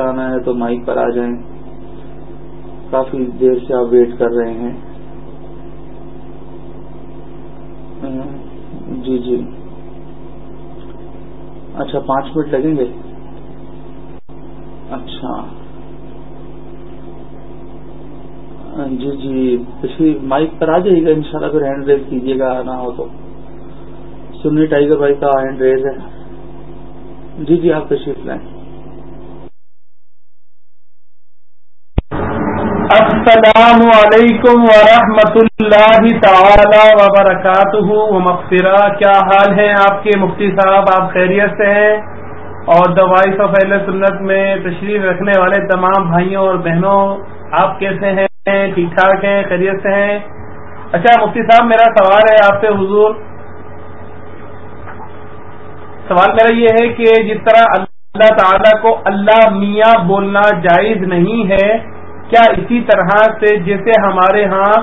آنا ہے تو مائک پر آ جائیں۔ کافی دیر سے آپ ویٹ کر رہے ہیں۔ جی جی۔ اچھا پانچ منٹ لگیں گے؟ اچھا۔ جی جی پچھلی مائک پر آ جائیے گا ان شاء اللہ پھر ہینڈ ریز کیجیے گا، نہ ہو تو۔ سنی ٹائیگر بھائی کا ہینڈ ریز ہے۔ جی جی آپ تشریف لائیں۔ السلام علیکم ورحمۃ اللہ تعالی وبرکاتہ۔ مغفرہ، کیا حال ہے آپ کے مفتی صاحب؟ آپ خیریت سے ہیں؟ اور دا وائس آف اہل سنت میں تشریف رکھنے والے تمام بھائیوں اور بہنوں، آپ کیسے ہیں؟ ٹھیک ٹھاک ہیں؟ خیریت سے ہیں؟ اچھا مفتی صاحب، میرا سوال ہے آپ سے، حضور۔ سوال میرا یہ ہے کہ جس طرح اللہ تعالیٰ کو اللہ میاں بولنا جائز نہیں ہے کیا اسی طرح سے جیسے ہمارے ہاں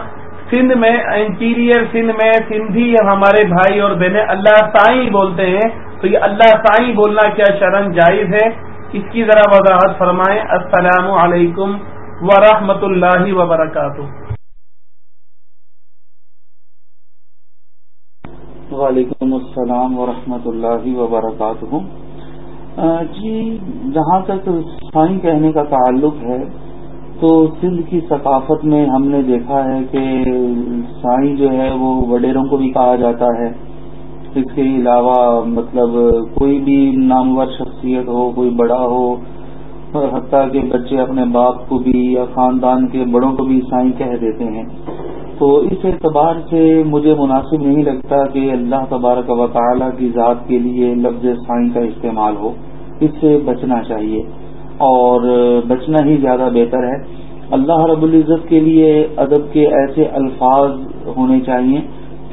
سندھ میں انٹیریئر سندھ میں سندھی ہمارے بھائی اور بہنیں اللہ سائیں بولتے ہیں، تو یہ اللہ سائیں بولنا کیا شرم جائز ہے؟ اس کی ذرا وضاحت فرمائیں۔ السلام علیکم ورحمۃ اللہ وبرکاتہ۔ وعلیکم السلام ورحمۃ اللہ وبرکاتہ جی جہاں تک سائیں کہنے کا تعلق ہے تو سندھ کی ثقافت میں ہم نے دیکھا ہے کہ سائیں جو ہے وہ وڈیروں کو بھی کہا جاتا ہے۔ اس کے علاوہ مطلب کوئی بھی نامور شخصیت ہو، کوئی بڑا ہو، حتیٰ کہ بچے اپنے باپ کو بھی یا خاندان کے بڑوں کو بھی سائیں کہہ دیتے ہیں۔ تو اس اعتبار سے مجھے مناسب نہیں لگتا کہ اللہ تبارک و تعالی کی ذات کے لیے لفظ سائیں کا استعمال ہو۔ اس سے بچنا چاہیے۔ اور بچنا ہی زیادہ بہتر ہے۔ اللہ رب العزت کے لیے ادب کے ایسے الفاظ ہونے چاہیے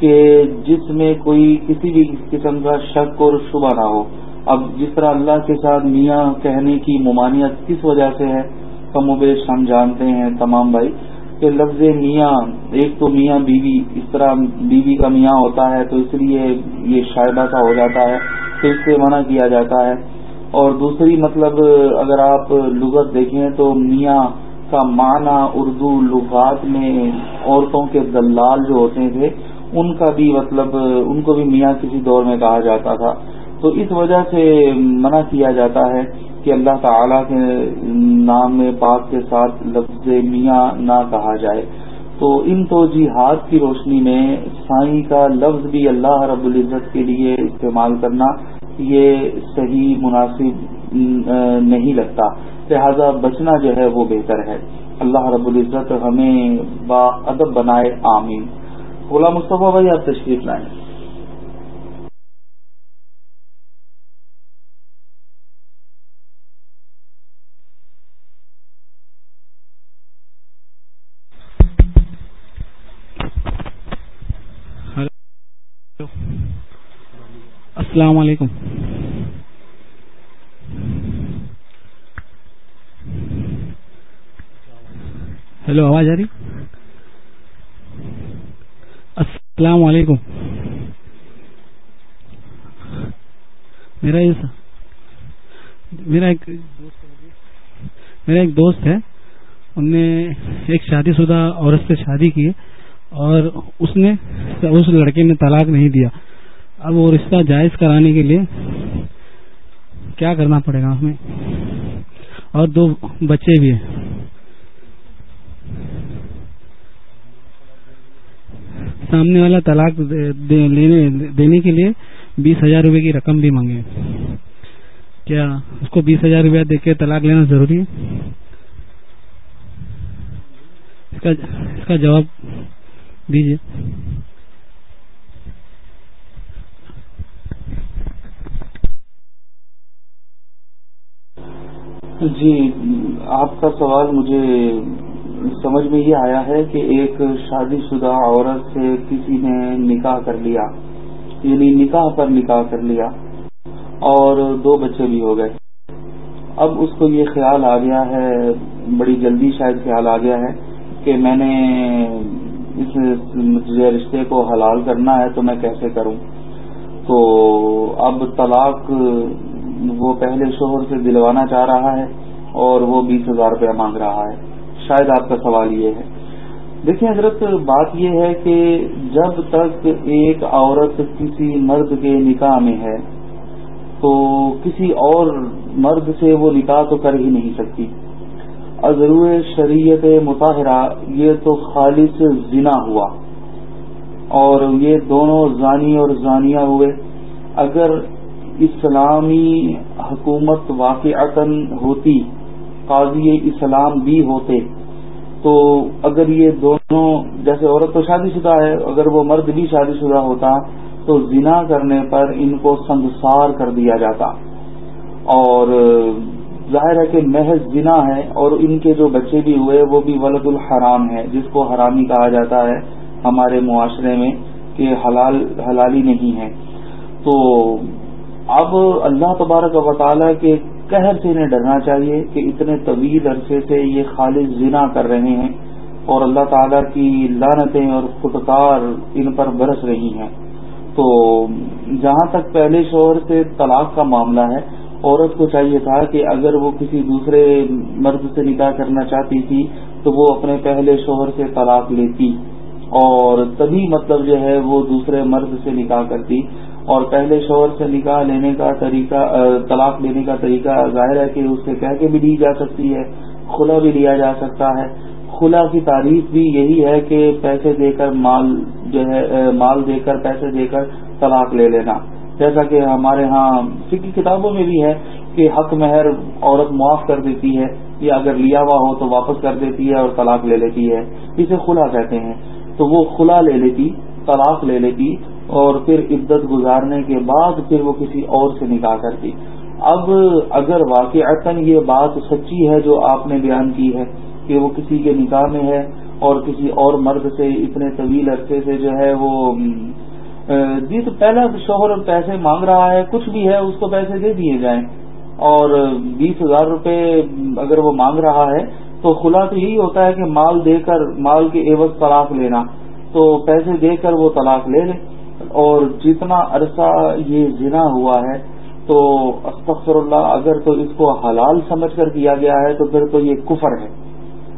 کہ جس میں کوئی کسی بھی قسم کا شک اور شبہ نہ ہو۔ اب جس طرح اللہ کے ساتھ میاں کہنے کی ممانعت کس وجہ سے ہے کم و بیش ہم جانتے ہیں تمام بھائی کہ لفظ میاں، ایک تو میاں بیوی، اس طرح بیوی کا میاں ہوتا ہے تو اس لیے یہ شاعدہ سا ہو جاتا ہے تو اس سے منع کیا جاتا ہے۔ اور دوسری مطلب اگر آپ لغت دیکھیں تو میاں کا معنی اردو لغات میں عورتوں کے دلال جو ہوتے تھے، ان کا بھی مطلب ان کو بھی میاں کسی دور میں کہا جاتا تھا۔ تو اس وجہ سے منع کیا جاتا ہے کہ اللہ تعالی کے نام پاک کے ساتھ لفظ میاں نہ کہا جائے۔ تو ان تو جہاد کی روشنی میں سائیں کا لفظ بھی اللہ رب العزت کے لیے استعمال کرنا یہ صحیح مناسب نہیں لگتا۔ لہذا بچنا جو ہے وہ بہتر ہے۔ اللہ رب العزت ہمیں با ادب بنائے، آمین۔ غلام مصطفیٰ بھائی، آپ تشریف لائیں۔ السلام علیکم۔ ہیلو، آواز آ رہی؟ السلام علیکم۔ میرا میرا ایک میرا ایک دوست ہے۔ ان نے ایک شادی شدہ عورت سے شادی کی اور اس نے اس لڑکے نے طلاق نہیں دیا۔ اب وہ رشتہ جائز کرانے کے لیے کیا کرنا پڑے گا ہمیں اور دو بچے بھی ہیں۔ سامنے والا طلاق دینے کے لیے بیس ہزار روپے کی رقم بھی مانگے۔ کیا اس کو بیس ہزار روپیہ دے کے طلاق لینا ضروری ہے؟ اس کا جواب دیجیے۔ جی آپ کا سوال مجھے سمجھ میں یہ آیا ہے کہ ایک شادی شدہ عورت سے کسی نے نکاح کر لیا یعنی نکاح پر نکاح کر لیا اور دو بچے بھی ہو گئے۔ اب اس کو یہ خیال آ گیا ہے، بڑی جلدی شاید خیال آ گیا ہے کہ میں نے اس رشتے کو حلال کرنا ہے تو میں کیسے کروں؟ تو اب طلاق وہ پہلے شوہر سے دلوانا چاہ رہا ہے اور وہ بیس ہزار روپیہ مانگ رہا ہے۔ شاید آپ کا سوال یہ ہے۔ دیکھیں حضرت، بات یہ ہے کہ جب تک ایک عورت کسی مرد کے نکاح میں ہے، تو کسی اور مرد سے وہ نکاح تو کر ہی نہیں سکتی۔ ازرو شریعت مطالعہ یہ تو خالص زنا ہوا۔ اور یہ دونوں زانی اور زانیہ ہوئے۔ اگر اسلامی حکومت واقع ہوتی، قاضی اسلام بھی ہوتے، تو اگر یہ دونوں، جیسے عورت تو شادی شدہ ہے، اگر وہ مرد بھی شادی شدہ ہوتا تو زنا کرنے پر ان کو سنسار کر دیا جاتا۔ اور ظاہر ہے کہ محض زنا ہے اور ان کے جو بچے بھی ہوئے، وہ بھی ولد الحرام ہے جس کو حرامی کہا جاتا ہے ہمارے معاشرے میں کہ حلال، حلالی نہیں ہے۔ تو اب اللہ تبارک و تعالیٰ کے قہر سے انہیں ڈرنا چاہیے کہ اتنے طویل عرصے سے یہ خالص زنا کر رہے ہیں اور اللہ تعالیٰ کی لانتیں اور خودکار ان پر برس رہی ہیں۔ تو جہاں تک پہلے شوہر سے طلاق کا معاملہ ہے، عورت کو چاہیے تھا کہ اگر وہ کسی دوسرے مرد سے نکاح کرنا چاہتی تھی، تو وہ اپنے پہلے شوہر سے طلاق لیتی۔ اور تبھی مطلب جو ہے وہ دوسرے مرد سے نکاح کرتی۔ اور پہلے شوہر سے نکاح لینے کا طریقہ طلاق لینے کا طریقہ ظاہر ہے کہ اس سے کہہ کے بھی لی جا سکتی ہے کھلا بھی لیا جا سکتا ہے۔ کھلا کی تعریف بھی یہی ہے کہ پیسے دے کر مال جو ہے مال دے کر، پیسے دے کر طلاق لے لینا۔ جیسا کہ ہمارے ہاں سکی کتابوں میں بھی ہے کہ حق مہر عورت معاف کر دیتی ہے یا اگر لیا ہوا ہو تو واپس کر دیتی ہے اور طلاق لے لیتی ہے۔ اسے خلا کہتے ہیں۔ تو وہ خلا لے لیتی، طلاق لے لیتی اور پھر عدت گزارنے کے بعد پھر وہ کسی اور سے نکاح کرتی۔ اب اگر واقع یہ بات سچی ہے جو آپ نے بیان کی ہے کہ وہ کسی کے نکاح میں ہے اور کسی اور مرد سے اتنے طویل عرصے سے جو ہے وہ جی تو پہلا شوہر پیسے مانگ رہا ہے، کچھ بھی ہے، اس کو پیسے دے دیے جائیں۔ اور بیس ہزار روپے اگر وہ مانگ رہا ہے تو خلا تو یہی ہوتا ہے کہ مال دے کر، مال کے عوض طلاق لینا۔ تو پیسے دے کر وہ طلاق لے لے۔ اور جتنا عرصہ یہ زنا ہوا ہے، تو استغفر اللہ، اگر تو اس کو حلال سمجھ کر کیا گیا ہے، تو پھر تو یہ کفر ہے۔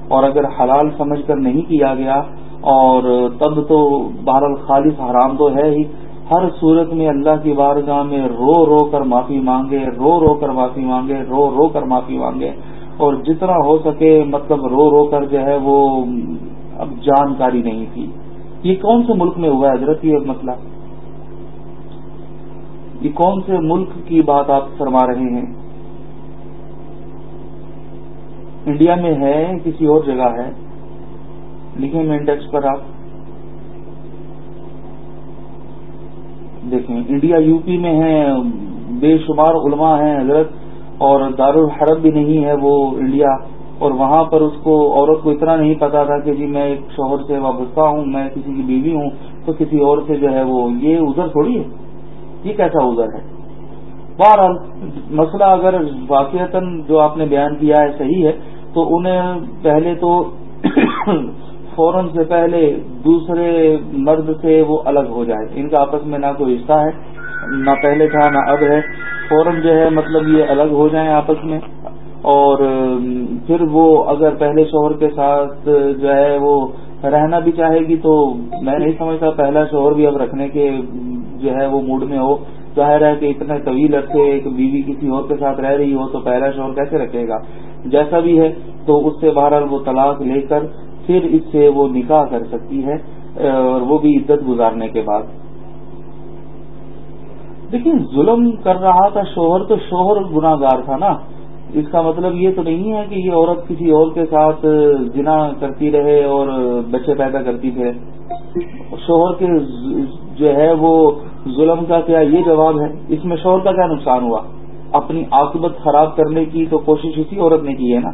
اور اگر حلال سمجھ کر نہیں کیا گیا، اور تب تو بہر الخالص حرام تو ہے ہی۔ ہر صورت میں اللہ کی بارگاہ میں رو رو کر معافی مانگے، رو رو کر معافی مانگے، رو رو کر معافی مانگے۔ اور جتنا ہو سکے مطلب رو رو کر جو ہے، وہ اب جانکاری نہیں تھی۔ یہ کون سے ملک میں ہوا ہے حضرت؟ یہ مسئلہ۔ یہ کون سے ملک کی بات آپ فرما رہے ہیں؟ انڈیا میں ہے، کسی اور جگہ ہے، لکھیں مین ٹیکس پر آپ۔ دیکھیں، انڈیا یو پی میں ہے، بے شمار علماء ہیں حضرت، اور دارالحرب بھی نہیں ہے وہ انڈیا۔ اور وہاں پر اس کو، عورت کو اتنا نہیں پتا تھا کہ جی میں ایک شوہر سے وابستہ ہوں، میں کسی کی بیوی ہوں، تو کسی اور سے جو ہے وہ، یہ ازر تھوڑی ہے۔ یہ کیسا ازر ہے بہرحال، مسئلہ اگر واقعات جو آپ نے بیان کیا ہے صحیح ہے، تو انہیں پہلے تو فوراً سے پہلے دوسرے مرد سے وہ الگ ہو جائے۔ ان کا آپس میں نہ کوئی رشتہ ہے، نہ پہلے تھا، نہ اب ہے۔ فوراً جو ہے مطلب یہ الگ ہو جائیں آپس میں۔ اور پھر وہ اگر پہلے شوہر کے ساتھ جو ہے، وہ رہنا بھی چاہے گی، تو میں نہیں سمجھتا، پہلا شوہر بھی اب رکھنے کے جو ہے وہ موڈ میں ہو۔ ظاہر ہے کہ اتنے طویل عرصے ایک بیوی کسی اور کے ساتھ رہ رہی ہو تو پہلا شوہر کیسے رکھے گا؟ جیسا بھی ہے تو اس سے بہرحال وہ طلاق لے کر پھر اس سے وہ نکاح کر سکتی ہے، اور وہ بھی عزت گزارنے کے بعد۔ دیکھیں، ظلم کر رہا تھا شوہر تو شوہر گناگار تھا نا۔ اس کا مطلب یہ تو نہیں ہے کہ یہ عورت کسی اور کے ساتھ جنا کرتی رہے اور بچے پیدا کرتی تھے شوہر کے جو ہے وہ ظلم کا کیا یہ جواب ہے؟ اس میں شوہر کا کیا نقصان ہوا؟ اپنی عاقبت خراب کرنے کی تو کوشش اسی عورت نے کی ہے نا؟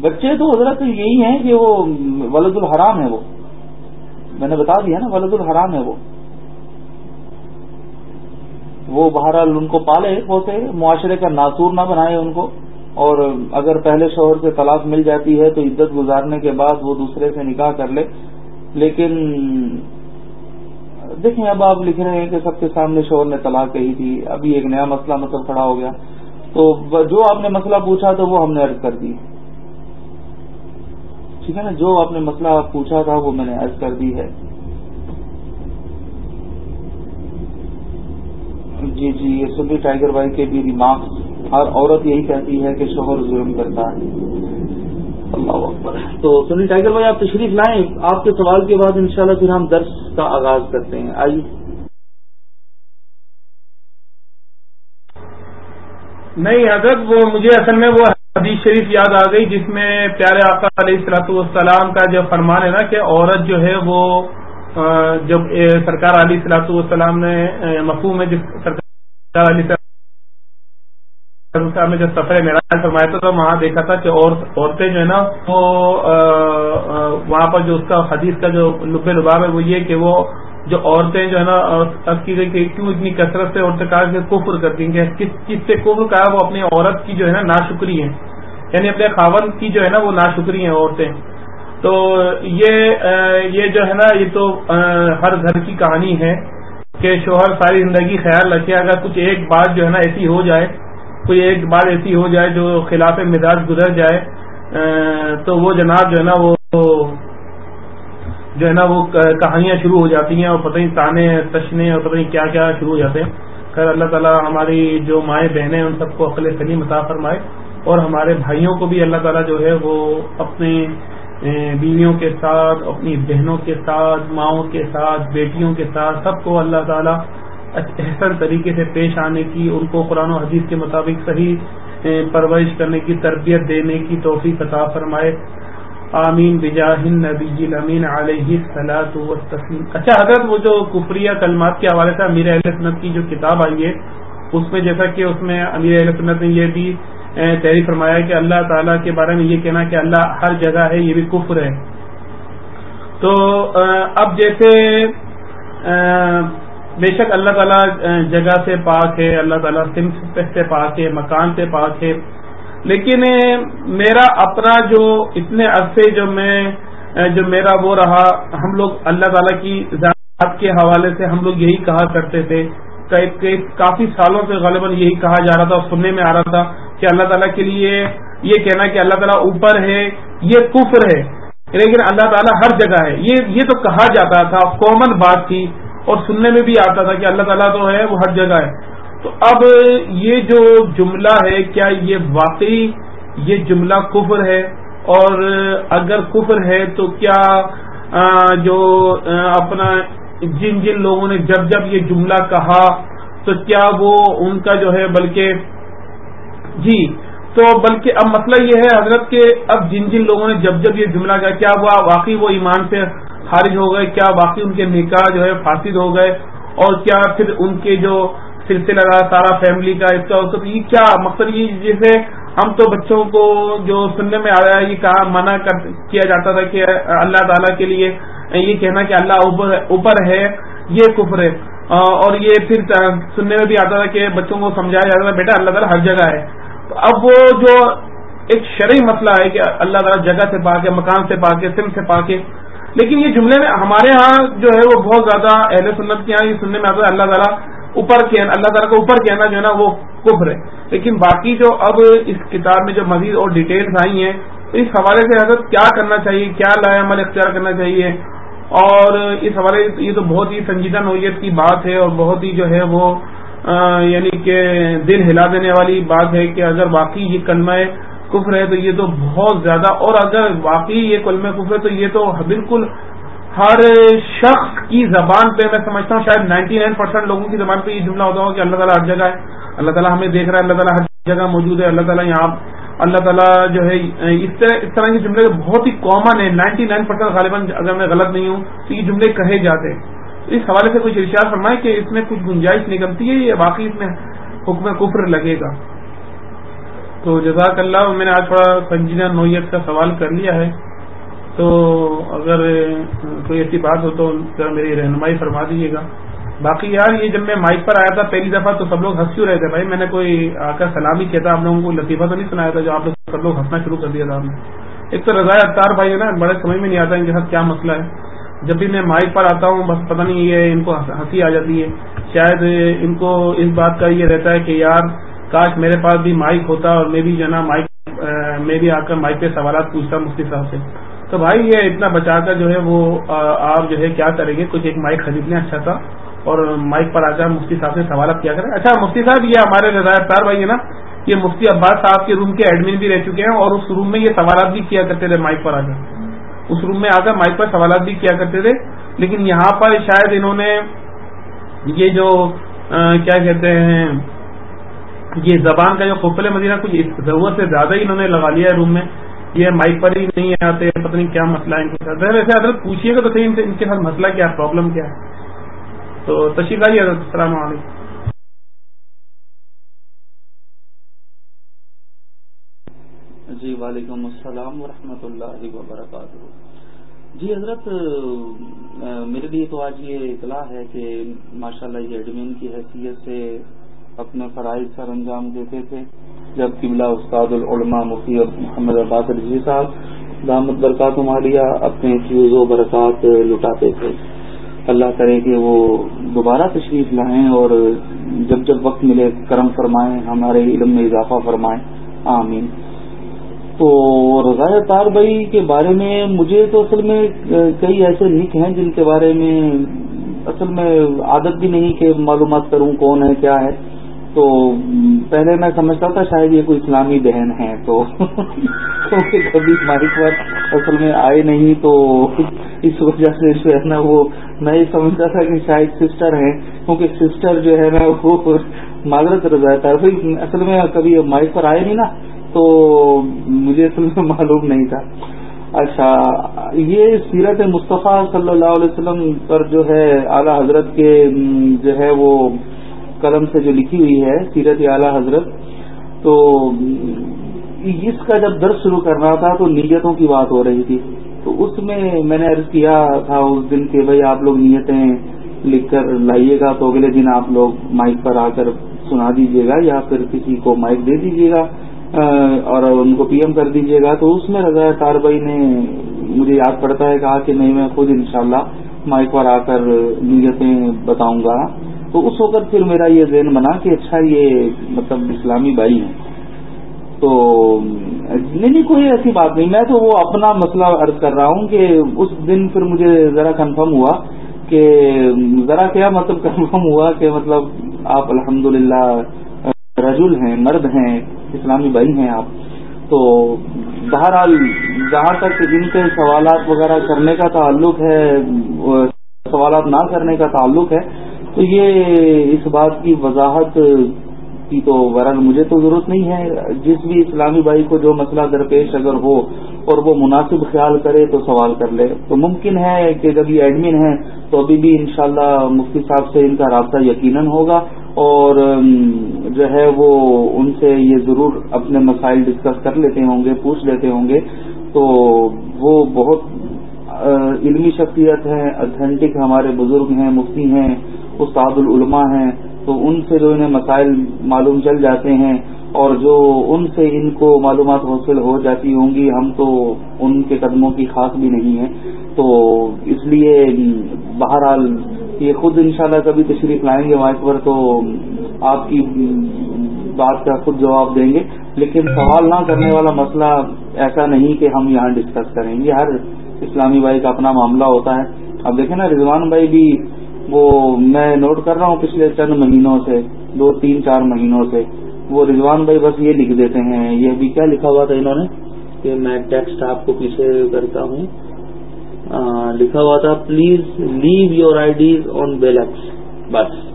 بچے تو حضرت یہی ہیں کہ وہ ولد الحرام ہے وہ۔ میں نے بتا دیا نا، ولد الحرام ہے وہ۔ وہ بہرحال ان کو پالے سے معاشرے کا ناصور نہ بنائے ان کو۔ اور اگر پہلے شوہر سے طلاق مل جاتی ہے تو عزت گزارنے کے بعد وہ دوسرے سے نکاح کر لے۔ لیکن دیکھیں، اب آپ لکھ رہے ہیں کہ سب کے سامنے شوہر نے طلاق کہی تھی ابھی ایک نیا مسئلہ مطلب کھڑا ہو گیا۔ تو جو آپ نے مسئلہ پوچھا تو وہ ہم نے عرض کر دی۔ ٹھیک ہے نا؟ جو آپ نے مسئلہ پوچھا تھا وہ میں نے عرض کر دی ہے۔ جی جی یہ سنی ٹائیگر بھائی کے بھی ریمارکس ہر عورت یہی کہتی ہے کہ شوہر ظلم کرتا ہے۔ اللہ اکبر۔ تو سنی ٹائیگر بھائی، آپ تشریف لائیں۔ آپ کے سوال کے بعد انشاءاللہ پھر ہم درس کا آغاز کرتے ہیں۔ آئیے۔ نہیں، حضرت، وہ مجھے اصل میں وہ حدیث شریف یاد آ گئی جس میں پیارے آقا علیہ السلاط والسلام کا جو فرمان ہے نا کہ عورت جو ہے وہ جب سرکار علیہ السلاط والسلام نے مفہوم ہے جس سرکار علیہ نے جب سفر میرا فرمایا تھا تو وہاں دیکھا تھا کہ عورتیں جو ہے نا، وہ وہاں پر جو اس کا حدیث کا جو لبے لباب ہے، وہ یہ کہ وہ جو عورتیں جو ہے نا اب کی گئی کہ کیوں اتنی کثرت سے عورتیں کہا کہ کفر کرتی ہیں کس کس سے کفر؟ کہا وہ اپنی عورت کی جو ہے نا ناشکری ہے۔ یعنی اپنے خاون کی جو ہے نا، وہ ناشکری ہیں عورتیں۔ تو یہ یہ جو ہے نا، یہ تو ہر گھر کی کہانی ہے کہ شوہر ساری زندگی خیال رکھے، اگر کچھ ایک بات جو ہے نا ایسی ہو جائے کوئی ایک بات ایسی ہو جائے جو خلاف مزاج گزر جائے تو وہ جناب جو ہے نا وہ جو ہے نا وہ کہانیاں شروع ہو جاتی ہیں اور پتہ نہیں تانے، تشنے اور پتہ نہیں کیا کیا شروع ہو جاتے ہیں۔ خیر اللہ تعالیٰ ہماری جو مائیں بہنیں ان سب کو عقل سلیم عطا فرمائے اور ہمارے بھائیوں کو بھی اللہ تعالیٰ جو ہے وہ اپنی بیویوں کے ساتھ، اپنی بہنوں کے ساتھ، ماؤں کے ساتھ، بیٹیوں کے ساتھ، سب کو اللہ تعالیٰ احسن طریقے سے پیش آنے کی، ان کو قرآن و حدیث کے مطابق صحیح پرورش کرنے کی، تربیت دینے کی توفیق عطا فرمائے۔ آمین۔ بجاہ نبی امین علیہ سلاۃ اچھا حضرت وہ جو کفریہ کلمات کے حوالے سے امیر اہل سنت کی جو کتاب آئی ہے، اس میں جیسا کہ اس میں امیر اہل سنت نے یہ بھی تحریر فرمایا کہ اللہ تعالیٰ کے بارے میں یہ کہنا کہ اللہ ہر جگہ ہے، یہ بھی کفر ہے۔ تو اب جیسے بے شک اللہ تعالیٰ جگہ سے پاک ہے، اللہ تعالیٰ سمت سے پاک ہے، مکان سے پاک ہے۔ لیکن میرا اپنا جو اتنے عرصے جو میں جو میرا وہ رہا، ہم لوگ اللہ تعالیٰ کی ذات کے حوالے سے ہم لوگ یہی کہا کرتے تھے۔ کافی سالوں سے غالباً یہی کہا جا رہا تھا، اور سننے میں آ رہا تھا کہ اللہ تعالیٰ کے لیے یہ کہنا کہ اللہ تعالیٰ اوپر ہے، یہ کفر ہے۔ لیکن اللہ تعالیٰ ہر جگہ ہے۔ یہ یہ تو کہا جاتا تھا کامن بات تھی۔ اور سننے میں بھی آتا تھا کہ اللہ تعالیٰ تو ہے، وہ ہر جگہ ہے۔ تو اب یہ جو جملہ ہے، کیا یہ واقعی یہ جملہ کفر ہے؟ اور اگر کفر ہے تو کیا جو اپنا جن جن لوگوں نے جب جب یہ جملہ کہا تو کیا وہ ان کا جو ہے بلکہ جی تو بلکہ اب مسئلہ یہ ہے حضرت کہ اب جن جن لوگوں نے جب جب یہ جملہ کہا، کیا وہ واقعی وہ ایمان سے خارج ہو گئے، کیا واقعی ان کے نکاح جو ہے فاسد ہو گئے؟ اور کیا پھر ان کے جو سلسلہ رہا سارا فیملی کا، اس کا یہ کیا مقصد؟ یہ جیسے ہم تو بچوں کو جو سننے میں آ رہا ہے، یہ کہا، منع کیا جاتا تھا کہ اللہ تعالیٰ کے لیے یہ کہنا کہ اللہ اوپر ہے، یہ کفر ہے۔ اور یہ پھر سننے میں بھی آتا تھا کہ بچوں کو سمجھایا جاتا تھا، بیٹا، اللہ تعالیٰ ہر جگہ ہے۔ اب وہ جو ایک شرعی مسئلہ ہے کہ اللہ تعالیٰ جگہ سے پا کے مکان سے پا کے سم سے پا کے لیکن یہ جملے میں ہمارے ہاں جو ہے وہ بہت زیادہ اہل سنت کے یہاں یہ سننے میں آتا ہے، اللہ تعالیٰ اوپر اللہ تعالیٰ کا اوپر کہنا جو ہے نا وہ کفر ہے۔ لیکن باقی جو اب اس کتاب میں جو مزید اور ڈیٹیلز آئی ہیں اس حوالے سے حضرت کیا کرنا چاہیے، کیا لائے عمل اختیار کرنا چاہیے؟ اور اس حوالے یہ تو بہت ہی سنجیدہ نوعیت کی بات ہے اور بہت ہی جو ہے وہ یعنی کہ دل ہلا دینے والی بات ہے کہ اگر واقعی یہ کلمہ کفر ہے تو یہ تو بہت زیادہ، اور اگر واقعی یہ کلمہ کفر ہے تو یہ تو بالکل ہر شخص کی زبان پہ میں سمجھتا ہوں، شاید نائنٹی نائن پرسینٹ لوگوں کی زبان پہ یہ جملہ ہوتا ہوگا کہ اللہ تعالیٰ ہر جگہ ہے، اللہ تعالیٰ ہمیں دیکھ رہا ہے، اللہ تعالیٰ ہر جگہ موجود ہے، اللہ تعالیٰ یہاں اللہ تعالیٰ جو ہے، اس طرح اس طرح کے جملے بہت ہی کامن ہے نائنٹی نائن پرسینٹ غالباً اگر میں غلط نہیں ہوں تو یہ جملے کہے جاتے ہیں۔ اس حوالے سے کچھ ارشاد فرمائے کہ اس میں کچھ گنجائش نکلتی ہے یا باقی اس میں حکم کفر لگے گا۔ تو جزاک اللہ، میں نے آج تھوڑا سنجیدہ نوعیت کا سوال کر لیا ہے۔ تو اگر کوئی ایسی بات ہو تو ذرا میری رہنمائی فرما دیجیے گا۔ باقی یار، یہ جب میں مائک پر آیا تھا پہلی دفعہ تو سب لوگ ہنس کیوں رہے تھے بھائی؟ میں نے کوئی آ کر سلامی کیا تھا، آپ لوگوں کو لطیفہ تو نہیں سنایا تھا جو آپ لوگ سب لوگ ہنسنا شروع کر دیا تھا آپ نے۔ ایک تو رضا اختار بھائی ہے نا، بڑے سمجھ میں نہیں آتا ان کے ساتھ کیا مسئلہ ہے۔ جب بھی میں مائک پر آتا ہوں، بس پتہ نہیں یہ ان کو ہنسی آ جاتی ہے۔ شاید ان کو اس بات کا یہ رہتا ہے کہ یار کاش میرے پاس بھی مائک ہوتا اور میں بھی جو نا مائک میں بھی آ کر مائک پہ سوالات پوچھتا مفتی صاحب سے۔ تو بھائی یہ اتنا بچا کر جو ہے وہ آپ جو ہے کیا کریں گے؟ کچھ ایک مائک خرید لیں اچھا سا اور مائک پر آ کر مفتی صاحب سے سوالات کیا کریں۔ اچھا مفتی صاحب، یہ ہمارے رضایت تار بھائی ہے نا، یہ مفتی عباس صاحب کے روم کے ایڈمن بھی رہ چکے ہیں اور اس روم میں یہ سوالات بھی کیا کرتے تھے مائک پر آ کر۔ اس روم میں آ کر مائک پر سوالات بھی کیا کرتے تھے، لیکن یہاں پر شاید انہوں نے یہ جو کیا کہتے ہیں یہ زبان کا جو قفل مدینہ کچھ ضرورت سے زیادہ ہی انہوں نے لگا لیا ہے روم میں، یہ مائک پر ہی نہیں آتے، پتہ نہیں کیا مسئلہ ہے ان کے ساتھ۔ ویسے حضرت پوچھیے گا تو صحیح ان کے ساتھ مسئلہ کیا پرابلم کیا ہے؟ تو تشریف آئیے حضرت، السلام علیکم۔ جی وعلیکم السلام ورحمۃ اللہ وبرکاتہ۔ جی حضرت میرے لیے تو آج یہ اطلاع ہے کہ ماشاءاللہ یہ ایڈمن کی حیثیت سے اپنے فرائض سر انجام دیتے تھے۔ جب قبلہ استاد العلماء مفتی محمد عباس رضی صاحب دامت برکات مالیہ اپنے فیوز و برکات لٹاتے تھے۔ اللہ کرے کہ وہ دوبارہ تشریف لائیں اور جب جب وقت ملے کرم فرمائیں، ہمارے علم میں اضافہ فرمائیں۔ آمین۔ تو رضا تار بھائی کے بارے میں مجھے تو اصل میں کئی ایسے نک ہیں جن کے بارے میں اصل میں عادت بھی نہیں کہ معلومات کروں کون ہے، کیا ہے۔ تو پہلے میں سمجھتا تھا شاید یہ کوئی اسلامی بہن ہے، تو کبھی مائک پر اصل میں آئے نہیں، تو اس وجہ سے جو ہے نا وہ میں یہ سمجھتا تھا کہ شاید سسٹر ہیں کیونکہ سسٹر جو ہے نا وہ معذرت رضا ہے۔ اصل میں کبھی مائک پر آئے نہیں نا، تو مجھے اصل میں معلوم نہیں تھا۔ اچھا یہ سیرت مصطفیٰ صلی اللہ علیہ وسلم پر جو ہے اعلی حضرت کے جو ہے وہ قلم سے جو لکھی ہوئی ہے، سیرت اعلی حضرت، تو اس کا جب درد شروع کرنا تھا تو نیتوں کی بات ہو رہی تھی۔ تو اس میں میں نے عرض کیا تھا اس دن کہ بھائی آپ لوگ نیتیں لکھ کر لائیے گا تو اگلے دن آپ لوگ مائک پر آ کر سنا دیجیے گا یا پھر کسی کو مائک دے دیجیے گا اور ان کو پی ایم کر دیجیے گا۔ تو اس میں رضا تار بھائی نے مجھے یاد پڑتا ہے، کہا کہ نہیں، میں خود انشاءاللہ مائک پر آ کر نیتیں بتاؤں گا۔ تو اس وقت پھر میرا یہ ذہن بنا کہ اچھا یہ مطلب اسلامی بھائی ہیں۔ تو نہیں نہیں، کوئی ایسی بات نہیں۔ میں تو وہ اپنا مسئلہ عرض کر رہا ہوں کہ اس دن پھر مجھے ذرا کنفرم ہوا کہ ذرا کیا مطلب کنفرم ہوا کہ مطلب آپ الحمد رجل ہیں، مرد ہیں، اسلامی بھائی ہیں آپ۔ تو بہرحال جہاں تک جن کے سوالات وغیرہ کرنے کا تعلق ہے، سوالات نہ کرنے کا تعلق ہے تو یہ اس بات کی وضاحت کی تو ورن مجھے تو ضرورت نہیں ہے۔ جس بھی اسلامی بھائی کو جو مسئلہ درپیش اگر ہو اور وہ مناسب خیال کرے تو سوال کر لے۔ تو ممکن ہے کہ جب یہ ایڈمن ہے تو ابھی بھی انشاءاللہ مفتی صاحب سے ان کا رابطہ یقیناً ہوگا اور جو ہے وہ ان سے یہ ضرور اپنے مسائل ڈسکس کر لیتے ہوں گے، پوچھ لیتے ہوں گے۔ تو وہ بہت علمی شخصیت ہیں اتھینٹک ہمارے بزرگ ہیں، مفتی ہیں۔ استاد العلماء ہیں، تو ان سے جو انہیں مسائل معلوم چل جاتے ہیں اور جو ان سے ان کو معلومات حاصل ہو جاتی ہوں گی، ہم تو ان کے قدموں کی خاص بھی نہیں ہے تو اس لیے بہرحال یہ خود انشاءاللہ کبھی تشریف لائیں گے وہاں پر، تو آپ کی بات کا خود جواب دیں گے۔ لیکن سوال نہ کرنے والا مسئلہ ایسا نہیں کہ ہم یہاں ڈسکس کریں۔ گے ہر اسلامی بھائی کا اپنا معاملہ ہوتا ہے۔ اب دیکھیں نا، رضوان بھائی بھی وہ میں نوٹ کر رہا ہوں پچھلے چند مہینوں سے، دو، تین، چار مہینوں سے۔ وہ رضوان بھائی بس یہ لکھ دیتے ہیں۔ یہ ابھی کیا لکھا ہوا تھا انہوں نے؟ کہ میں ٹیکسٹ آپ کو پیچھے کرتا ہوں۔ لکھا ہوا تھا please leave your IDs on بیلکس بس۔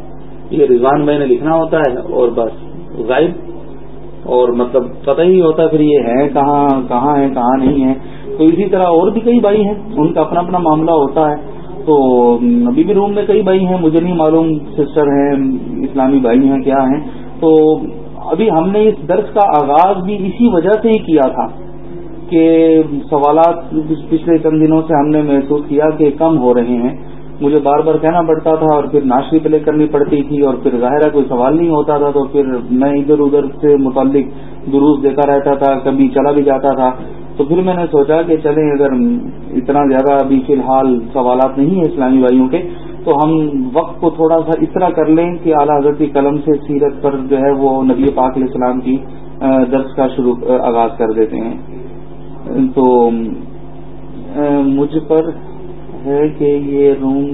یہ رضوان بھائی نے لکھنا ہوتا ہے اور بس۔ غائب۔ اور مطلب پتہ ہی ہوتا پھر یہ ہے کہاں کہاں ہے، کہاں نہیں ہے۔ تو اسی طرح اور بھی کئی بھائی ہیں۔ ان کا اپنا اپنا معاملہ ہوتا ہے۔ تو ابھی بھی روم میں کئی بھائی ہیں، مجھے نہیں معلوم سسٹر ہیں، اسلامی بھائی ہیں، کیا ہیں۔ تو ابھی ہم نے اس درس کا آغاز بھی اسی وجہ سے ہی کیا تھا کہ سوالات پچھلے چند دنوں سے ہم نے محسوس کیا کہ کم ہو رہے ہیں۔ مجھے بار بار کہنا پڑتا تھا اور پھر ناشری پلے کرنی پڑتی تھی اور پھر ظاہرہ کوئی سوال نہیں ہوتا تھا تو پھر میں ادھر ادھر سے متعلق دروس دیتا رہتا تھا، کبھی چلا بھی جاتا تھا۔ تو پھر میں نے سوچا کہ چلیں اگر اتنا زیادہ ابھی فی الحال سوالات نہیں ہیں اسلامی بھائیوں کے، تو ہم وقت کو تھوڑا سا اس طرح کر لیں کہ اعلیٰ حضرت کی قلم سے سیرت پر جو ہے وہ نبی پاک علیہ السلام کی درس کا شروع آغاز کر دیتے ہیں۔ تو مجھ پر ہے کہ یہ روم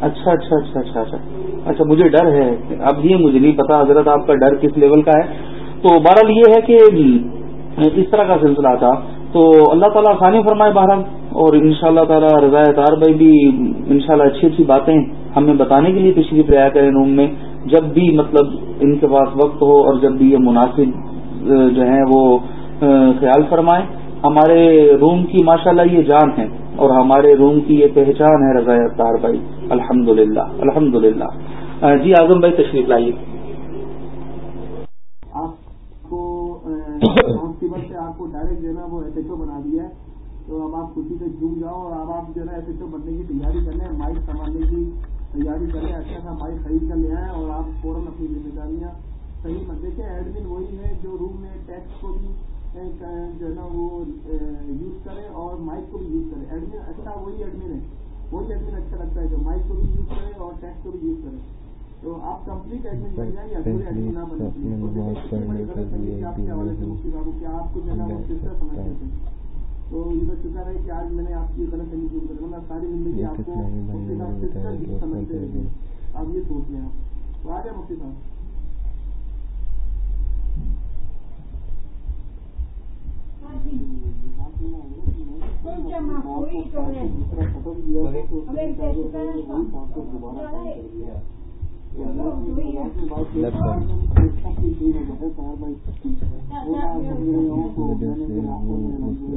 اچھا اچھا اچھا اچھا اچھا اچھا مجھے ڈر ہے۔ اب یہ مجھے نہیں پتا، حضرت آپ کا ڈر کس لیول کا ہے؟ تو بہرحال یہ ہے کہ اس طرح کا سلسلہ تھا۔ تو اللہ تعالیٰ آسانی فرمائے بہرحال، اور ان شاء اللہ تعالیٰ رضا تار بھائی بھی ان شاء اللہ اچھی اچھی باتیں ہمیں بتانے کے لیے تشریف رہا کریں روم میں۔ جب بھی مطلب ان کے پاس وقت ہو اور جب بھی یہ مناسب جو ہیں وہ خیال فرمائیں، ہمارے روم کی ماشاءاللہ یہ جان ہے، اور ہمارے روم کی یہ پہچان ہے رضا تار بھائی۔ الحمد للہ الحمد للہ جی اعظم بھائی تشریف لائیے آپ کو آپ کو ڈائریکٹ جو ہے نا وہ ایس ایچ او بنا دیا ہے۔ تو اب آپ خوشی سے جھوم جاؤ اور اب آپ جو ہے نا ایس ایچ او بننے کی تیاری کر لیں مائک سنبھالنے کی تیاری کر لیں اچھا سا مائک خرید کر لے آئیں اور آپ فوراً اپنی ذمہ داریاں صحیح مت دیکھیں۔ ایڈمن وہی ہے جو روم میں ٹیکس کو بھی eh, جو ہے نا وہ eh, یوز کرے اور مائک کو بھی یوز کرے۔ ایڈمن اچھا وہی ایڈمن ہے۔ وہی ایڈمن اچھا لگتا ہے جو مائک کو بھی یوز کرے اور ٹیکس کو بھی یوز کرے۔ تو آپ کمپلیٹ ایڈمن بن جائیں یا پورے ایڈمن نہ بنے آپ کے حوالے سے مفتی بابو کیا آپ کو جو ہے نا وہ کس طرح سمجھتے تھے تو یہ تو شکر ہے کہ آج میں نے آپ کی غلط فہمی دور کر ساری زندگی آپ کو مفتی صاحب سمجھتے رہے آپ یہ سوچ آپ تو آ جائیں مفتی صاحب۔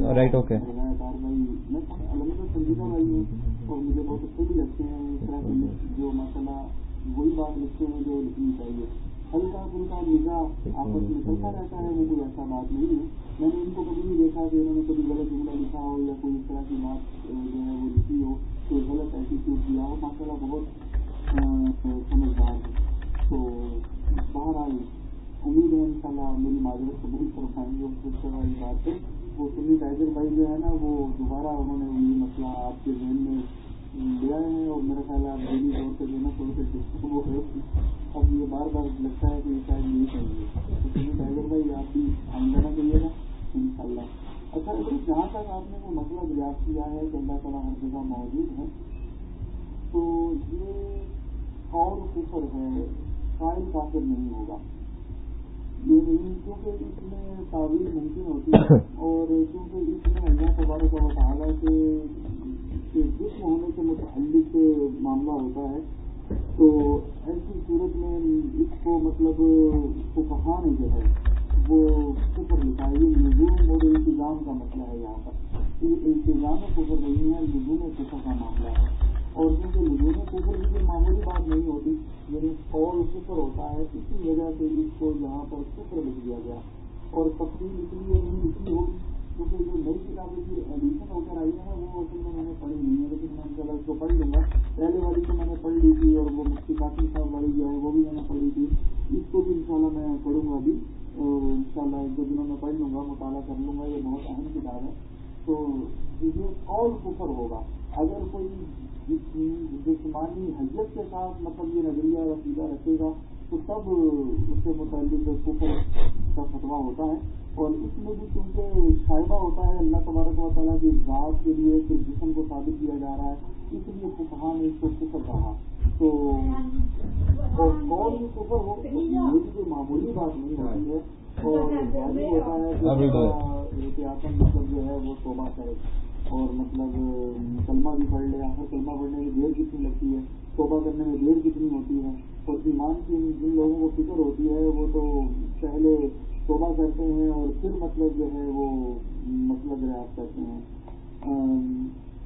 رائٹ اوکے اور مجھے بہت اچھے بھی لگتے ہیں اس طرح کے جو ماشاء وہی بات لکھتے ہیں جو لکھنی چاہیے ہلکا پھلکا مزا آپس میں چلتا رہتا ہے وہ کوئی ایسا بات نہیں ہے میں نے ان کو کبھی نہیں دیکھا کہ انہوں نے کبھی غلط جملہ لکھا ہو یا کوئی اس طرح کی بات جو ہے وہ لکھی ہو کوئی غلط ایٹیٹیوڈ دیا ہو ماشاء اللہ بہت سمجھدار ہے تو بہرحال امید ہے ان شاء اللہ میری معذرت کو بہت پرکھائیں گے اس طرح کی بات پہ وہ سنی ٹائیگر بھائی جو ہے نا وہ دوبارہ انہوں نے یہ مسئلہ آپ کے ذہن میں لے آئے ہیں اور میرا خیال ہے آپ دینی طور پہ جو ہے نا تھوڑے سے ڈسکس وہ ہے اب یہ بار بار لگتا ہے کہ یہ شاید یہی چاہیے تو سنی ٹائیگر بھائی آپ بھی ہم دینا چاہیے گا ان شاء اللہ اچھا جہاں تک آپ نے وہ مسئلہ دریافت کیا ہے کہ اللہ تعالیٰ ہر جگہ موجود ہے تو یہ اور کفر ہے؟ قائل کافر نہیں ہوگا۔ یہ نہیں کیونکہ اس میں تعویل ممکن ہوتی ہے۔ اور کیونکہ اس میں اللہ تبارک و تعالیٰ کے جسم ہونے کے متعلق معاملہ ہوتا ہے۔ تو ایسی صورت میں اس کو مطلب فقہا نے جو ہے وہ کفر بھی کلمہ پڑھنے میں دیر کتنی لگتی ہے، توبہ کرنے میں دیر کتنی ہوتی ہے اور ایمان کی جن لوگوں کو فکر ہوتی ہے، وہ تو پہلے توبہ کرتے ہیں اور پھر مطلب جو ہے وہ مطلب ریاض کرتے ہیں۔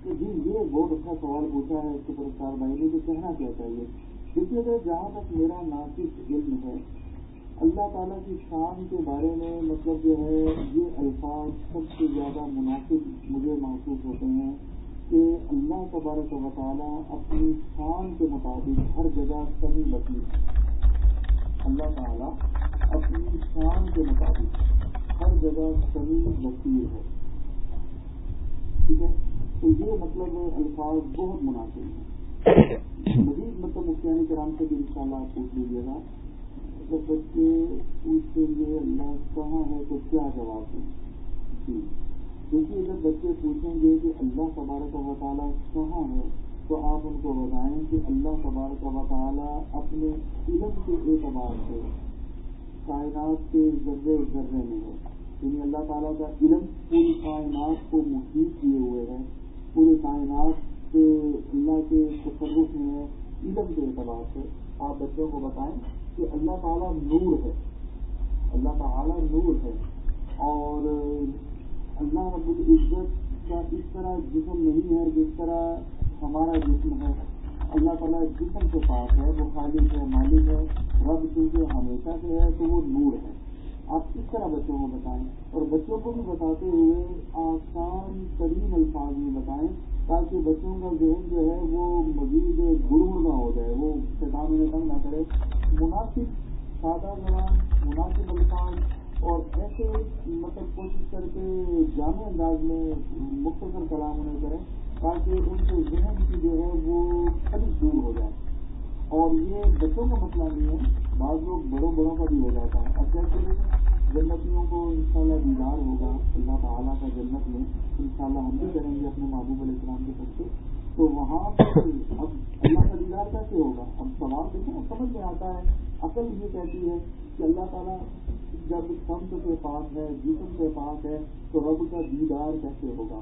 جی یہ بہت اچھا سوال پوچھا ہے، اس کے پرستار بھائی نے، کہ کہنا کیا چاہیے؟ دیکھیے جہاں تک میرا ناقص علم ہے، اللہ تعالیٰ کی شان کے بارے میں مطلب جو ہے، یہ الفاظ سب سے زیادہ مناسب مجھے محسوس ہوتے ہیں۔ کہ اللہ تبارک و تعالیٰ اپنی شان کے مطابق ہر جگہ کمی بچی اللہ تعالیٰ اپنی شان کے مطابق ہر جگہ کمی بصیر ہے۔ ٹھیک ہے؟ تو یہ مطلب الفاظ بہت مناسب ہیں۔ مزید مطلب مختلف کرام سے بھی ان شاء اللہ آپ پوچھ لیجیے گا۔ جب بچے پوچھیں گے اللہ کہاں ہے تو کیا جواب دیں جی۔ دیکھیے، جب بچے پوچھیں گے کہ اللہ تبارک و تعالیٰ کہاں ہے، تو آپ ان کو بتائیں کہ اللہ تبارک و تعالیٰ اپنے علم کے اعتبار سے کائنات کے ذرے ذرے میں ہے۔ یعنی اللہ تعالیٰ کا علم پوری کائنات کو محیط کیے ہوئے ہے، پورے کائنات کے اللہ کے تصرف میں ہے، علم کے اعتبار سے۔ آپ بچوں کو بتائیں کہ اللہ تعالیٰ نور ہے۔ اللہ تعالیٰ نور ہے۔ اور اللہ رب العزت کا اس طرح جسم نہیں ہے جس طرح ہمارا جسم ہے۔ اللہ تعالیٰ جسم کے پاس ہے، وہ خالق ہے، مالک ہے، رب کیونکہ ہمیشہ سے ہے تو وہ نور ہے۔ آپ کس طرح بچوں کو بتائیں؟ اور بچوں کو بھی بتاتے ہوئے آسان ترین الفاظ میں بتائیں تاکہ بچوں کا ذہن جو ہے وہ مزید گڑ نہ ہو جائے، وہ شیطان میں تنگ نہ کرے۔ مناسب سادہ زبان، مناسب الفاظ اور ایسے مطلب کوشش کر کے جامع انداز میں مختصر کلام انہیں کریں تاکہ ان کے ذہن کی جو ہے وہ خرید دور ہو جائے۔ اور یہ بچوں کا مسئلہ نہیں ہے، بعض لوگ بڑوں بڑوں کا بھی ہو جاتا ہے۔ اب کیسے جنتیوں کو انشاءاللہ دیدار ہوگا، اللہ تعالیٰ کا جنت میں انشاءاللہ ہم بھی کریں گے اپنے محبوب علیہ السلام کے سب سے۔ تو وہاں پر اب اللہ کا دیدار کیسے ہوگا؟ اب سوال دیکھیں سمجھ میں آتا ہے، عقل یہ کہتی ہے کہ اللہ تعالیٰ جب سمت کے پاس ہے جسم کے پاس ہے، تو رب کا دیدار کیسے ہوگا؟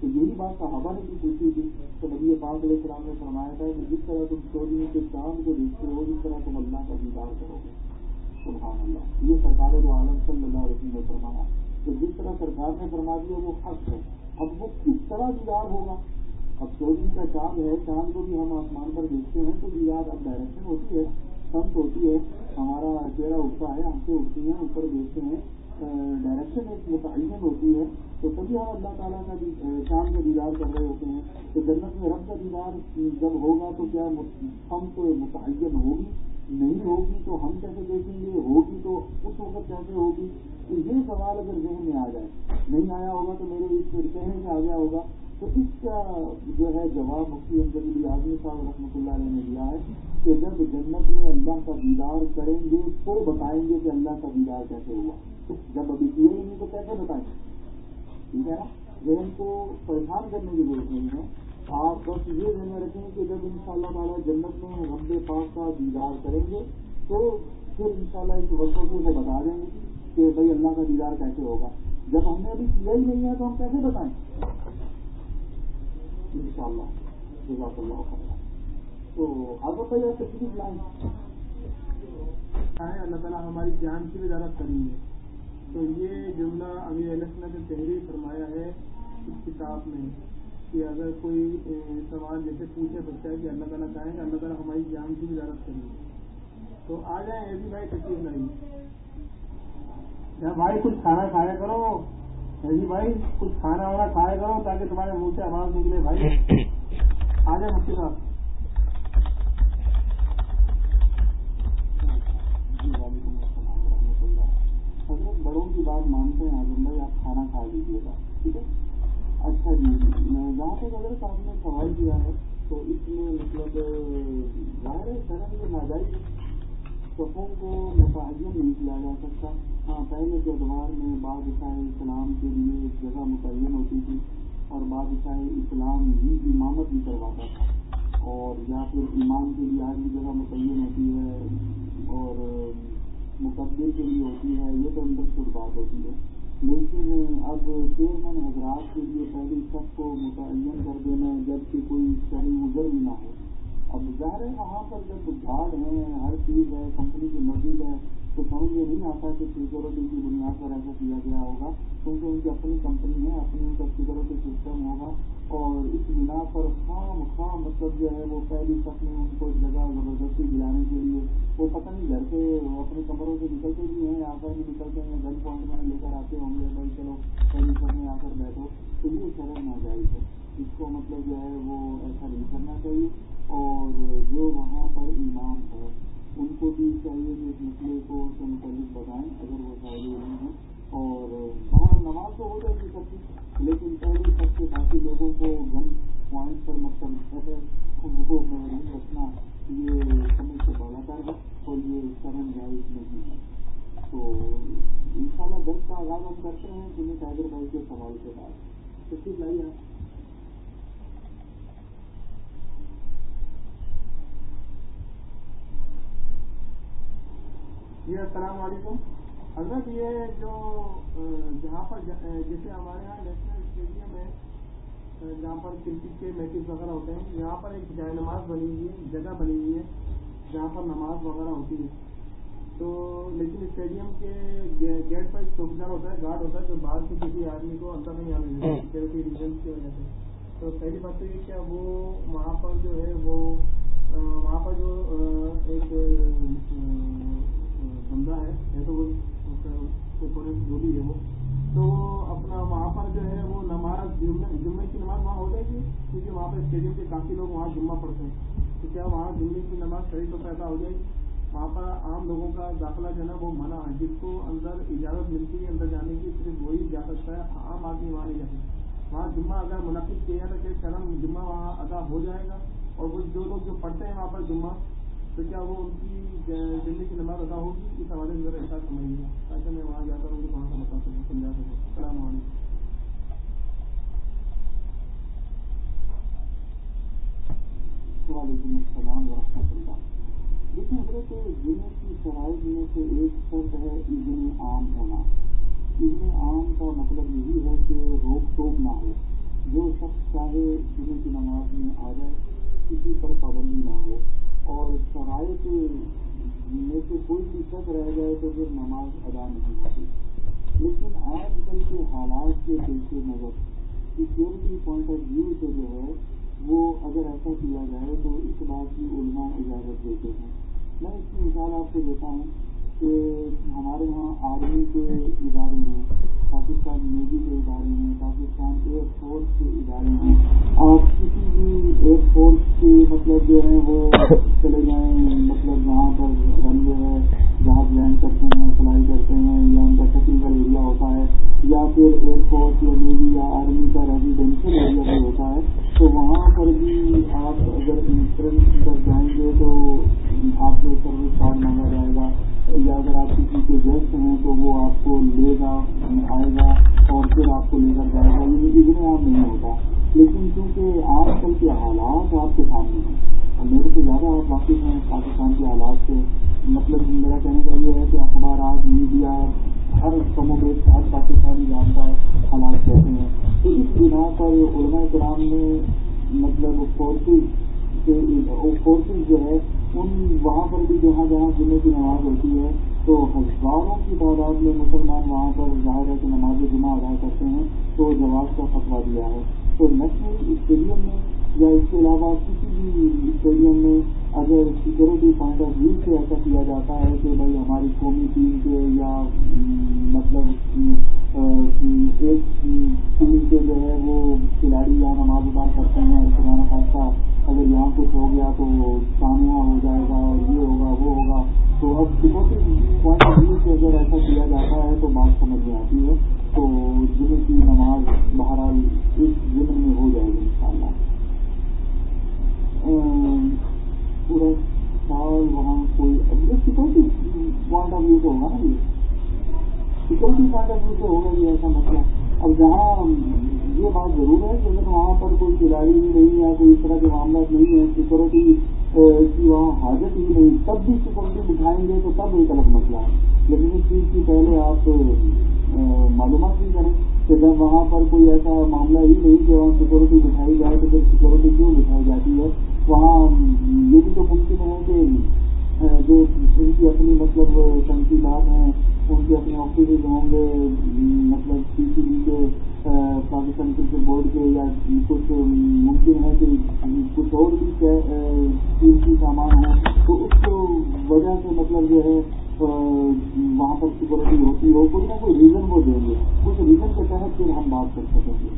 تو یہی بات صحابہ نے بھی پوچھی تھی تو نبی پاک علیہ السلام نے فرمایا تھا کہ جس طرح تم چوری کے چاند کو دیکھتے ہو، جس طرح تم اللہ کا دیدار کرو گے۔ سبحان اللہ۔ یہ سرکار دو عالم صلی اللہ علیہ وسلم نے فرمایا۔ تو جس طرح سرکار نے فرما دیا، وہ حق ہے۔ اب وہ کس طرح دیدار ہوگا؟ اب چوری کا چاند ہے، چاند کو بھی ہم آسمان پر دیکھتے ہیں تو دیدار اب ڈائریکشن ہوتی ہے سمت ہوتی ہے۔ ہمارا چہرہ اٹھتا ہے، ہم سے اٹھتی ہیں اوپر دیکھتے ہیں ڈائریکشن ایک متعین ہوتی ہے۔ تو تبھی ہم اللہ تعالیٰ کا شام کا دیدار کر رہے ہوتے ہیں۔ تو جنت میں رب کا دیدار جب ہوگا تو کیا ہم تو متعین ہوگی؟ نہیں ہوگی تو ہم کیسے دیکھیں گے؟ ہوگی تو اس وقت کیسے ہوگی؟ تو یہ سوال اگر ذہن میں آ جائے، نہیں آیا ہوگا تو میرے اس کہنے سے آ گیا ہوگا۔ تو اس کا جو ہے جواب مفتی انجلی آدمی صاحب رحمۃ اللہ علیہ نے دیا ہے۔ کہ جب جنت میں اللہ کا دیدار کریں گے تو بتائیں گے کہ اللہ کا دیدار کیسے ہوا۔ جب ابھی کیے ہی نہیں تو کیسے بتائیں گے؟ ٹھیک ہے نا؟ ذہن کو پریشان کرنے کی ضرورت نہیں ہے آپ بس یہ ذہن میں رکھیں کہ جب ان شاء اللہ تعالیٰ جنت میں رب پاک کا دیدار کریں گے، تو پھر ان شاء اللہ اس وقتوں کو بتا دیں گے کہ بھائی اللہ کا دیدار کیسے ہوگا۔ جب ہم نے ابھی کیا ہی نہیں ہے تو ہم کیسے بتائیں؟ ان شاء اللہ جزاک اللہ تو آپ بتائیے آپ کسی لائن اللہ تعالیٰ ہماری جان کی بھی زیادہ کمی ہے تو یہ جملہ ابھی السلم نے تحریر فرمایا ہے اس کتاب میں کہ اگر کوئی سوال جیسے پوچھے سکتا ہے کہ اللہ تعالیٰ چاہیں کہ اللہ تعالیٰ ہماری جان کی بھی زیادہ کریں تو آ جائیں ایسی بھائی تکلیف نہیں بھائی کچھ کھانا کھایا کرو۔ ایسی جی بھائی کچھ کھانا وانا کھایا کرو تاکہ تمہارے منہ سے آواز نکلے بھائی۔ آ جائیں مفتی صاحب حضرت بڑوں کی بات مانتے ہیں اعظم بھائی آپ کھانا کھا لیجیے گا ٹھیک ہے اچھا جی جہاں تک حضرت آپ نے سوال کیا ہے تو اس میں مطلب ظاہر ہے شرح یہ ناجائز صفوں کو متعین نہیں کیا جا سکتا ہاں پہلے کے ادوار میں بعض عیسائی اسلام کے لیے ایک جگہ متعین ہوتی تھی اور بعض عیسائی اسلام ہی امامت بھی کرواتا تھا اور یا پھر امام کے لیے آج بھی جگہ متعین ہوتی ہے۔ اور مقدر کے لیے ہوتی ہے، یہ تو اندر بات ہوتی ہے۔ لیکن اب چیئرمین حضرات کے لیے پہلی سب کو متعین کر دینا جبکہ کوئی شہری ازر بھی نہ ہو۔ اب ظاہر ہے، وہاں پر جب گارڈ ہیں، ہر چیز ہے، کمپنی کی مسجد ہے، تو سمجھ یہ نہیں آتا کہ سیکورٹی کی بنیاد پر ایسا کیا گیا ہوگا، کیونکہ ان کی اپنی کمپنی ہے، اپنی ان کا سیکورٹی سسٹم ہوگا۔ اور اس بنا پر خام خام مطلب جو ہے وہ پہلی سب میں ان کو جگہ زبردستی دلانے کے لیے وہ پتہ نہیں گھر سے اپنے کمروں سے نکلتے بھی ہیں آ کر بھی نکلتے ہیں گن پوائنٹ میں لے کر آتے ہوں گے، بھائی چلو پہلی سب میں آ کر بیٹھو۔ تو یہ شرم ناجائز ہے۔ اس کو مطلب جو ہے وہ ایسا نہیں کرنا چاہیے۔ اور جو وہاں پر امام ہے ان کو بھی چاہیے کہ اس مسئلے کو سے متعلق بتائیں اگر وہ شاید نہیں ہیں اور وہاں نماز تو ہو جائے گی سب کی لیکن پہلے سب سے باقی لوگوں کو کرتے ہیں جنہیں ٹائگر بھائی کے سوال کے بعد تشریف لائیے آپ جی السلام علیکم حضرت یہ جو جہاں پر جیسے ہمارے یہاں نیشنل اسٹیڈیم ہے جہاں پر کرکٹ کے میچز وغیرہ ہوتے ہیں۔ یہاں پر ایک جائے نماز بنی ہوئی ہے جگہ بنی ہوئی ہے جہاں پر نماز وغیرہ ہوتی ہے۔ تو لیکن اسٹیڈیم کے گیٹ پر ایک چوکیدار ہوتا ہے گارڈ ہوتا ہے جو باہر سے کسی آدمی کو اندر نہیں آنے دیتا سیکورٹی ریزنس کی وجہ سے۔ تو پہلی بات تو یہ کیا وہ وہاں پر جو ہے وہ وہاں پر جو ایک بندہ ہے تو وہ جو بھی ہے وہ تو اپنا وہاں پر جو ہے وہ نماز جمعے کی نماز وہاں ہو جائے گی کیونکہ وہاں پر اسٹیڈیم کے کافی لوگ وہاں جمعہ پڑھتے ہیں۔ تو کیا وہاں جمعے کی نماز صحیح تو پیدا ہو جائے؟ گی وہاں پر عام لوگوں کا داخلہ جو ہے نا وہ منع ہے۔ جس کو اندر اجازت ملتی ہے اندر جانے کی، صرف وہی جا سکتا ہے، عام آدمی وہاں نہیں جا سکتا۔ وہاں جمعہ اگر منعقد کیا جائے تو شرم جمعہ وہاں ادا ہو جائے گا۔ اور وہ جو لوگ جو پڑھتے ہیں وہاں پر جمعہ تو کیا وہ ان کی جمعے کی نماز ادا ہوگی؟ اس حوالے سے ذرا احساس سمجھ گا تاکہ میں وہاں جا کر ان کو تھوڑا سا بتا سکوں سمجھا سکوں۔ السلام علیکم۔ وعلیکم السلام ورحمۃ اللہ۔ دیکھیں حضرت جمعے کی شرائط میں سے ایک شرط ہے اذن عام ہونا۔ اذن عام کا مطلب یہی ہے کہ روک ٹوک نہ ہو۔ جو شخص چاہے جمعے کی نماز میں آ جائے، کسی پر پابندی نہ ہو۔ اور شرائط میں سے کوئی بھی شک رہ جائے تو پھر نماز ادا نہیں ہوتی۔ لیکن آج کل کے حالات کے پیش نظر سیکورٹی پوائنٹ آف ویو سے جو ہے، وہ اگر ایسا کیا جائے تو اس بات کی علماء اجازت دیتے ہیں۔ میں اس کی مثال آپ کو دیتا ہوں کہ ہمارے یہاں آرمی کے ادارے ہیں۔ پاکستان نیوی کے ادارے ہیں پاکستان ایئر فورس کے ادارے ہیں آپ کسی بھی ایئر فورس کے مطلب جو ہے وہ چلے جائیں مطلب وہاں پر رن جو ہے جہاز لینڈ کرتے ہیں فلائی کرتے ہیں یا ان کا ٹیکنیکل ایریا ہوتا ہے یا پھر ایئر فورس یا نیوی یا آرمی کا ریزیڈینشیل ایریا بھی ہوتا ہے۔ تو وہاں پر بھی آپ اگر انشورنس پر جائیں گے تو آپ کو سروس کارڈ مانگا جائے گا۔ یا اگر آپ کسی کے گیسٹ ہیں تو وہ آپ کو لے گا آئے گا اور پھر آپ کو لے کر جائے گا۔ یہ اتنے عام نہیں ہوتا۔ لیکن کیونکہ آج کل کے حالات آپ کے سامنے ہیں۔ میرے سے زیادہ آپ واقف ہیں پاکستان کے حالات سے مطلب میرا کہنے کا یہ ہے کہ اخبارات میڈیا ہر کم ہر پاکستانی جانتا ہے حالات کیسے ہیں؟ تو اس بنا پر علماء کرام نے مطلب فورسز فورسز جو ہے، ان وہاں پر بھی جہاں جہاں جمعے کی نماز ہوتی ہے، تو ہزاروں کی تعداد میں مسلمان وہاں پر ظاہر ہے کہ نماز جمعہ ادا کرتے ہیں، تو جواز کا فتوا دیا ہے۔ تو نیشنل اسٹیڈیم میں یا اس کے علاوہ کسی بھی اسٹیڈیم میں اگر سیکورٹی پوائنٹ آف ویو سے ایسا کیا جاتا ہے کہ بھائی ہماری قومی ٹیم کے یا مطلب ایک ٹیم کے جو ہے وہ کھلاڑی یہاں نماز ادا کرتے ہیں خدا خاصہ اگر یہاں کچھ ہو گیا تو سانحہ ہو جائے گا اور یہ ہوگا، وہ ہوگا۔ تو اب سیکورٹی پوائنٹ آف ویو سے اگر ایسا کیا جاتا ہے تو بات سمجھ میں آتی ہے۔ تو جمعے کی نماز بہرحال اس ضمن میں ہو جائے گی ان شاء اللہ پورا سال وہاں کوئی سیکورٹی پوائنٹ آف ویو سے ہوگا نا یہ سیکورٹی پوائنٹ آف ویو سے ہوگا یہ ایسا مسئلہ اب جہاں یہ بات ضرور ہے کہ اگر وہاں پر کوئی کھلاڑی بھی نہیں یا کوئی اس طرح کے معاملات نہیں ہیں سیکورٹی کی وہاں حاجت ہی نہیں، تب بھی سیکورٹی بٹھائیں گے تو تب ایک الگ مسئلہ ہے۔ لیکن اس چیز کی پہلے آپ معلومات بھی کریں کہ جب وہاں پر کوئی ایسا معاملہ ہی نہیں کہ وہاں سیکورٹی بٹھائی جائے تو پھر سیکورٹی کیوں بٹھائی جاتی ہے؟ وہاں یہ بھی تو ممکن ہے کہ جو ان کی اپنی مطلب تنقیدات ہیں، ان کے اپنے آفیسز ہوں گے مطلب سی سی بی کے پاکستان کرکٹ بورڈ کے، یا کچھ ممکن ہے کہ کچھ اور بھی قیمتی سامان ہو تو اس وجہ سے مطلب جو ہے وہاں پر سیکورٹی ہوتی ہو، کوئی نہ کوئی ریزن وہ دیں گے۔ اس ریزن کے تحت پھر ہم بات کر سکیں گے۔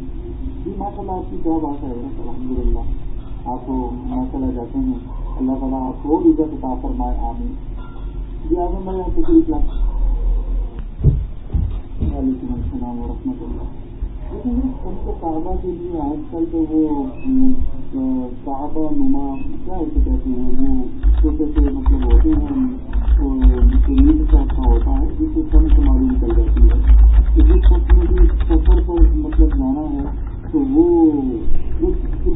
جی ماشاء اللہ آپ کی کیا بات ہے؟ الحمد للہ آپ کو چلا جاتے ہیں۔ اللہ تعالیٰ آپ کو عزت عطا فرمائے آنے جی آپ بھائی آپ تشریف لا وعلیکم السلام ورحمۃ اللہ۔ لیکن ہم کو کعبہ کے لیے آج کل تو وہ کعبہ نما، کیا اسے کہتے ہیں؟ وہ چھوٹے سے مطلب ہوتے ہیں نیند کا اچھا ہوتا ہے، جس سے کم شماری نکل جاتی ہے۔ تو جس شخص نے بھی سفر پر مطلب جانا ہے، تو وہ